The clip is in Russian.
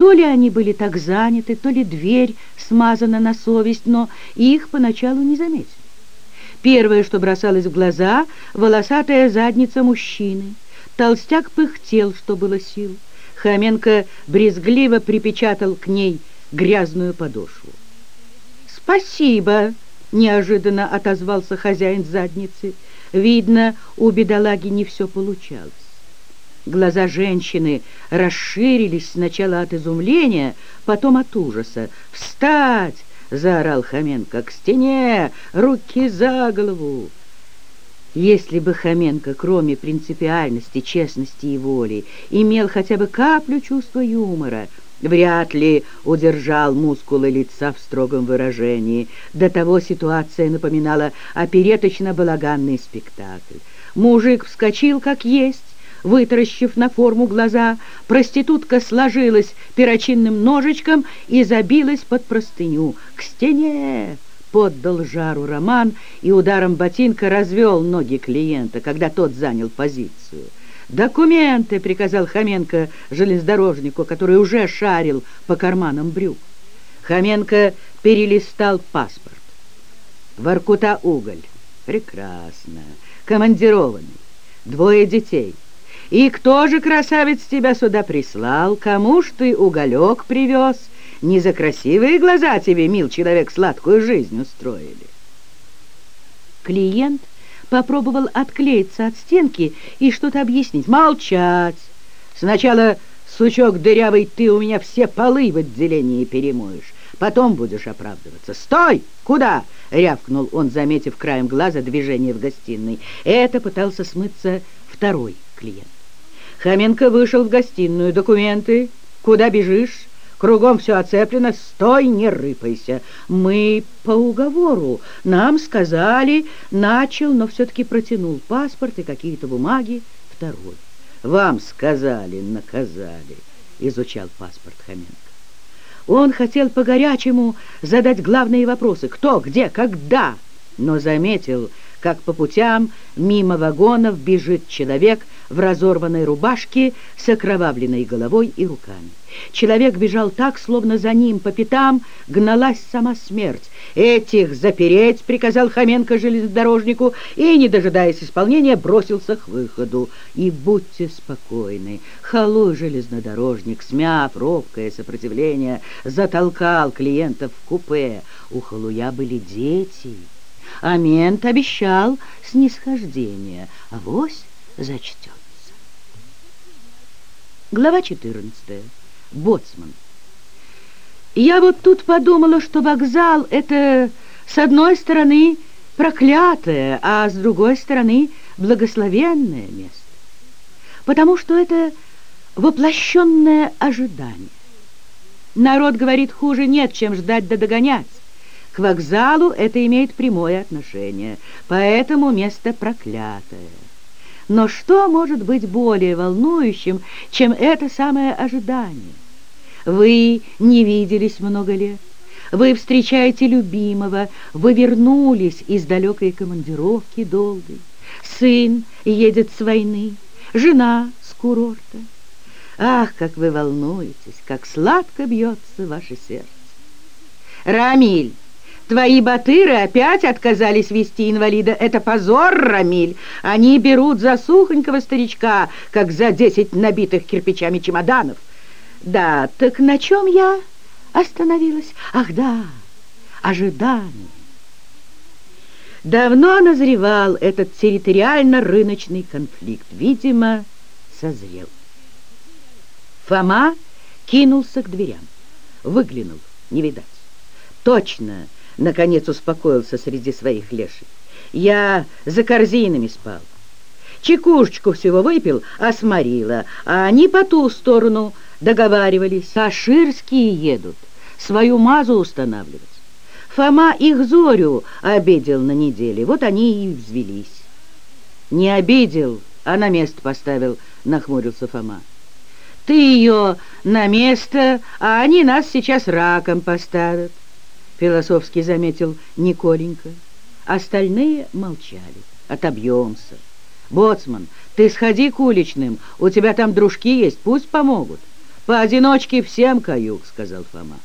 То ли они были так заняты, то ли дверь смазана на совесть, но их поначалу не заметили. Первое, что бросалось в глаза, волосатая задница мужчины. Толстяк пыхтел, что было сил. Хоменко брезгливо припечатал к ней грязную подошву. «Спасибо!» — неожиданно отозвался хозяин задницы. Видно, у бедолаги не все получалось. Глаза женщины расширились сначала от изумления, потом от ужаса. «Встать!» — заорал Хоменко. «К стене! Руки за голову!» Если бы Хоменко, кроме принципиальности, честности и воли, имел хотя бы каплю чувства юмора, вряд ли удержал мускулы лица в строгом выражении. До того ситуация напоминала опереточно-балаганный спектакль. Мужик вскочил как есть, Вытаращив на форму глаза, проститутка сложилась перочинным ножичком и забилась под простыню. «К стене!» — поддал жару Роман и ударом ботинка развел ноги клиента, когда тот занял позицию. «Документы!» — приказал Хоменко железнодорожнику, который уже шарил по карманам брюк. Хоменко перелистал паспорт. Воркута уголь. Прекрасно. Командированный. Двое детей — и кто же, красавец, тебя сюда прислал? Кому ж ты уголек привез? Не за красивые глаза тебе, мил человек, сладкую жизнь устроили. Клиент попробовал отклеиться от стенки и что-то объяснить. Молчать! Сначала, сучок дырявый, ты у меня все полы в отделении перемоешь. Потом будешь оправдываться. «Стой! Куда?» — рявкнул он, заметив краем глаза движение в гостиной. Это пытался смыться второй клиент. Хоменко вышел в гостиную. «Документы? Куда бежишь? Кругом все оцеплено. Стой, не рыпайся. Мы по уговору. Нам сказали...» Начал, но все-таки протянул паспорт и какие-то бумаги. Второй. «Вам сказали, наказали», — изучал паспорт Хоменко. Он хотел по-горячему задать главные вопросы. Кто, где, когда? Но заметил, как по путям мимо вагонов бежит человек в разорванной рубашке с окровавленной головой и руками. Человек бежал так, словно за ним по пятам гналась сама смерть. «Этих запереть!» — приказал Хоменко железнодорожнику и, не дожидаясь исполнения, бросился к выходу. И будьте спокойны, халуй железнодорожник, смяв робкое сопротивление, затолкал клиентов в купе. У халуя были дети — а мент обещал снисхождение, а вось зачтется. Глава 14. Боцман. Я вот тут подумала, что вокзал — это, с одной стороны, проклятое, а с другой стороны, благословенное место. Потому что это воплощенное ожидание. Народ говорит, хуже нет, чем ждать да догонять. К вокзалу это имеет прямое отношение, поэтому место проклятое. Но что может быть более волнующим, чем это самое ожидание? Вы не виделись много лет, вы встречаете любимого, вы вернулись из далекой командировки долгой. Сын едет с войны, жена с курорта. Ах, как вы волнуетесь, как сладко бьется ваше сердце! Рамиль! Твои батыры опять отказались вести инвалида. Это позор, Рамиль. Они берут за сухонького старичка, как за десять набитых кирпичами чемоданов. Да, так на чем я остановилась? Ах, да, ожидание. Давно назревал этот территориально-рыночный конфликт. Видимо, созрел. Фома кинулся к дверям. Выглянул, не видать. Точно, наконец успокоился среди своих лешей. Я за корзинами спал. Чекушечку всего выпил, а сморила, а они по ту сторону договаривались. Саширские едут, свою мазу устанавливать. Фома их Зорю обидел на неделе, вот они и взвелись. Не обидел, а на место поставил, нахмурился Фома. Ты ее на место, а они нас сейчас раком поставят философски заметил Николенька. Остальные молчали. Отобьемся. Боцман, ты сходи к уличным, у тебя там дружки есть, пусть помогут. «Поодиночке всем каюк», — сказал Фома.